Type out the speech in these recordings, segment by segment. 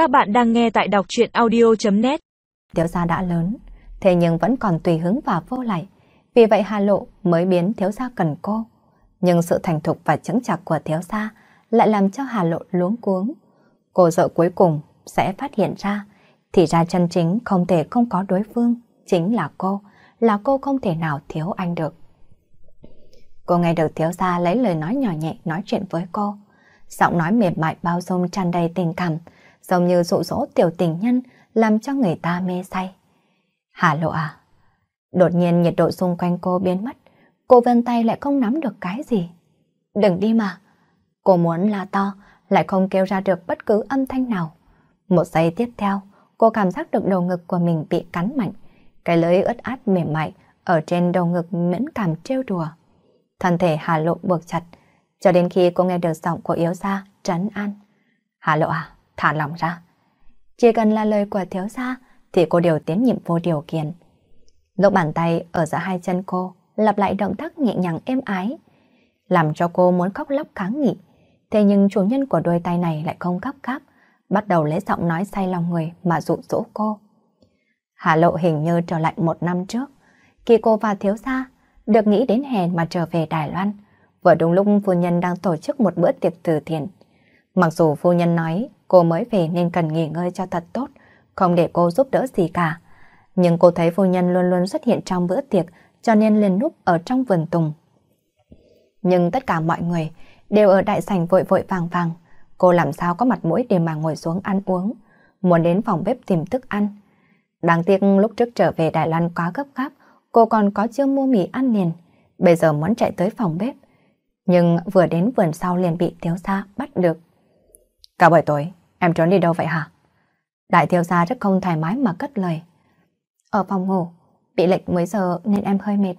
Các bạn đang nghe tại đọc chuyện audio.net Thiếu gia đã lớn, thế nhưng vẫn còn tùy hứng và vô lại. Vì vậy Hà Lộ mới biến thiếu gia cần cô. Nhưng sự thành thục và chứng chặt của thiếu gia lại làm cho Hà Lộ luống cuống. Cô sợ cuối cùng sẽ phát hiện ra, thì ra chân chính không thể không có đối phương, chính là cô, là cô không thể nào thiếu anh được. Cô nghe được thiếu gia lấy lời nói nhỏ nhẹ nói chuyện với cô. Giọng nói mềm mại bao dung tràn đầy tình cảm, giống như dụ dỗ tiểu tình nhân làm cho người ta mê say. Hà lộ à? Đột nhiên nhiệt độ xung quanh cô biến mất, cô vươn tay lại không nắm được cái gì. Đừng đi mà. Cô muốn la to, lại không kêu ra được bất cứ âm thanh nào. Một giây tiếp theo, cô cảm giác được đầu ngực của mình bị cắn mạnh. Cái lưỡi ướt át mềm mại ở trên đầu ngực mẫn cảm trêu đùa. Thân thể Hà Lộ buộc chặt, cho đến khi cô nghe được giọng của yếu gia trấn an. Hà Lộ à, thả lòng ra. Chỉ cần là lời của thiếu gia thì cô đều tiến nhiệm vô điều kiện. Lúc bàn tay ở giữa hai chân cô lặp lại động tác nhẹ nhàng êm ái, làm cho cô muốn khóc lóc kháng nghị. Thế nhưng chủ nhân của đôi tay này lại không gấp gáp, bắt đầu lấy giọng nói say lòng người mà dụ dỗ cô. Hà Lộ hình như trở lại một năm trước, khi cô và thiếu gia được nghĩ đến hè mà trở về Đài Loan. Vừa đúng lúc phu nhân đang tổ chức một bữa tiệc từ thiện. Mặc dù phu nhân nói cô mới về nên cần nghỉ ngơi cho thật tốt, không để cô giúp đỡ gì cả. Nhưng cô thấy phu nhân luôn luôn xuất hiện trong bữa tiệc cho nên liền núp ở trong vườn tùng. Nhưng tất cả mọi người đều ở đại sảnh vội vội vàng vàng. Cô làm sao có mặt mũi để mà ngồi xuống ăn uống, muốn đến phòng bếp tìm thức ăn. Đáng tiếc lúc trước trở về Đài Loan quá gấp gáp, cô còn có chưa mua mì ăn liền, bây giờ muốn chạy tới phòng bếp. Nhưng vừa đến vườn sau liền bị thiếu gia bắt được. Cả buổi tối, em trốn đi đâu vậy hả? Đại thiếu gia rất không thoải mái mà cất lời. Ở phòng ngủ, bị lệch mấy giờ nên em hơi mệt.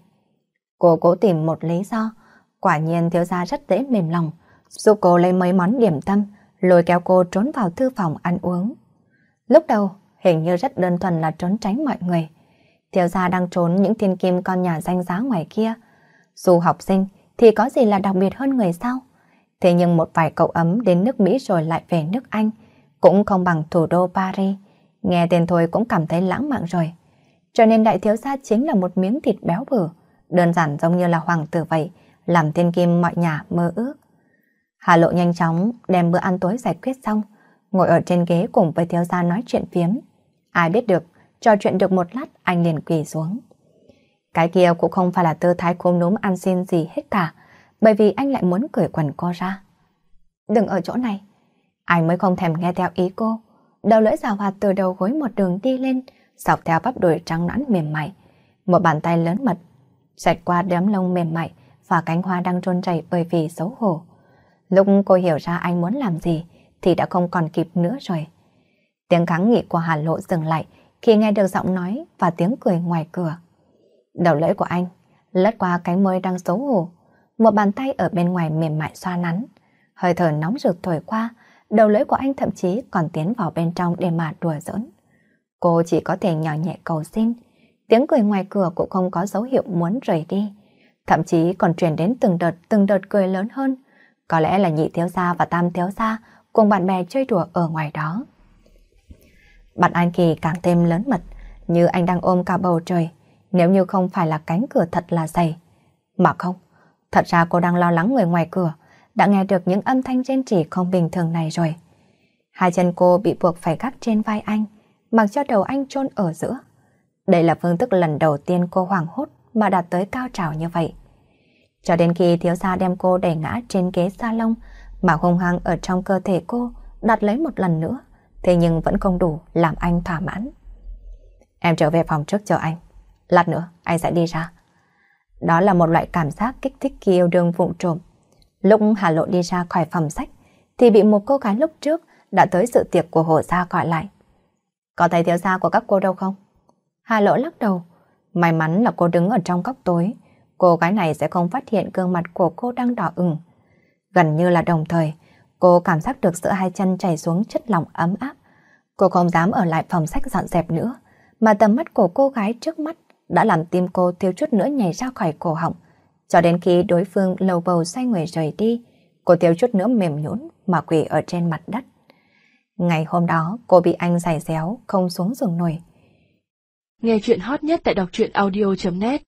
Cô cố tìm một lý do, quả nhiên thiếu gia rất dễ mềm lòng, giúp cô lấy mấy món điểm tâm, lôi kéo cô trốn vào thư phòng ăn uống. Lúc đầu, hình như rất đơn thuần là trốn tránh mọi người. Thiếu gia đang trốn những thiên kim con nhà danh giá ngoài kia. Dù học sinh thì có gì là đặc biệt hơn người sao? Thế nhưng một vài cậu ấm đến nước Mỹ rồi lại về nước Anh cũng không bằng thủ đô Paris. Nghe tên thôi cũng cảm thấy lãng mạn rồi. Cho nên đại thiếu gia chính là một miếng thịt béo bở, đơn giản giống như là hoàng tử vậy, làm thiên kim mọi nhà mơ ước. Hà Lộ nhanh chóng đem bữa ăn tối giải quyết xong, ngồi ở trên ghế cùng với thiếu gia nói chuyện phiếm. Ai biết được, trò chuyện được một lát anh liền quỳ xuống. Cái kia cũng không phải là tư thái khôn núm ăn xin gì hết cả, bởi vì anh lại muốn cởi quần cô ra. Đừng ở chỗ này. Anh mới không thèm nghe theo ý cô. Đầu lưỡi rào hoạt từ đầu gối một đường đi lên, dọc theo bắp đùi trắng nõn mềm mại. Một bàn tay lớn mật, sạch qua đám lông mềm mại và cánh hoa đang trôn chảy bởi vì xấu hổ. Lúc cô hiểu ra anh muốn làm gì thì đã không còn kịp nữa rồi. Tiếng kháng nghị của Hà Lộ dừng lại khi nghe được giọng nói và tiếng cười ngoài cửa. Đầu lưỡi của anh lướt qua cánh môi đang xấu hổ. Một bàn tay ở bên ngoài mềm mại xoa nắn. Hơi thở nóng rực thổi qua, đầu lưỡi của anh thậm chí còn tiến vào bên trong để mà đùa giỡn. Cô chỉ có thể nhỏ nhẹ cầu xin. Tiếng cười ngoài cửa cũng không có dấu hiệu muốn rời đi. Thậm chí còn truyền đến từng đợt từng đợt cười lớn hơn. Có lẽ là nhị thiếu gia và tam thiếu gia cùng bạn bè chơi đùa ở ngoài đó. Bạn An Kỳ càng thêm lớn mật, như anh đang ôm cả bầu trời, nếu như không phải là cánh cửa thật là dày. Mà không, thật ra cô đang lo lắng người ngoài cửa, đã nghe được những âm thanh rên rỉ không bình thường này rồi. Hai chân cô bị buộc phải gác trên vai anh, mặc cho đầu anh chôn ở giữa. Đây là phương thức lần đầu tiên cô hoảng hốt mà đạt tới cao trào như vậy. Cho đến khi thiếu gia đem cô đẩy ngã trên ghế salon mà hung hăng ở trong cơ thể cô đặt lấy một lần nữa, thế nhưng vẫn không đủ làm anh thỏa mãn. Em trở về phòng trước chờ anh. Lát nữa anh sẽ đi ra. Đó là một loại cảm giác kích thích khi yêu đương vụng trộm. Lúc Hà Lộ đi ra khỏi phòng sách thì bị một cô gái lúc trước đã tới sự tiệc của hồ gia gọi lại. Có thấy thiếu gia của các cô đâu không? Hà Lộ lắc đầu. May mắn là cô đứng ở trong góc tối. Cô gái này sẽ không phát hiện gương mặt của cô đang đỏ ửng. Gần như là đồng thời, cô cảm giác được giữa hai chân chảy xuống chất lỏng ấm áp. Cô không dám ở lại phòng sách dọn dẹp nữa, mà tầm mắt của cô gái trước mắt đã làm tim cô thiếu chút nữa nhảy ra khỏi cổ họng. Cho đến khi đối phương lầu bầu say người rời đi, cô thiếu chút nữa mềm nhũn mà quỳ ở trên mặt đất. Ngày hôm đó, cô bị anh giày xéo, không xuống giường nổi. Nghe chuyện hot nhất tại đọc truyện audio.net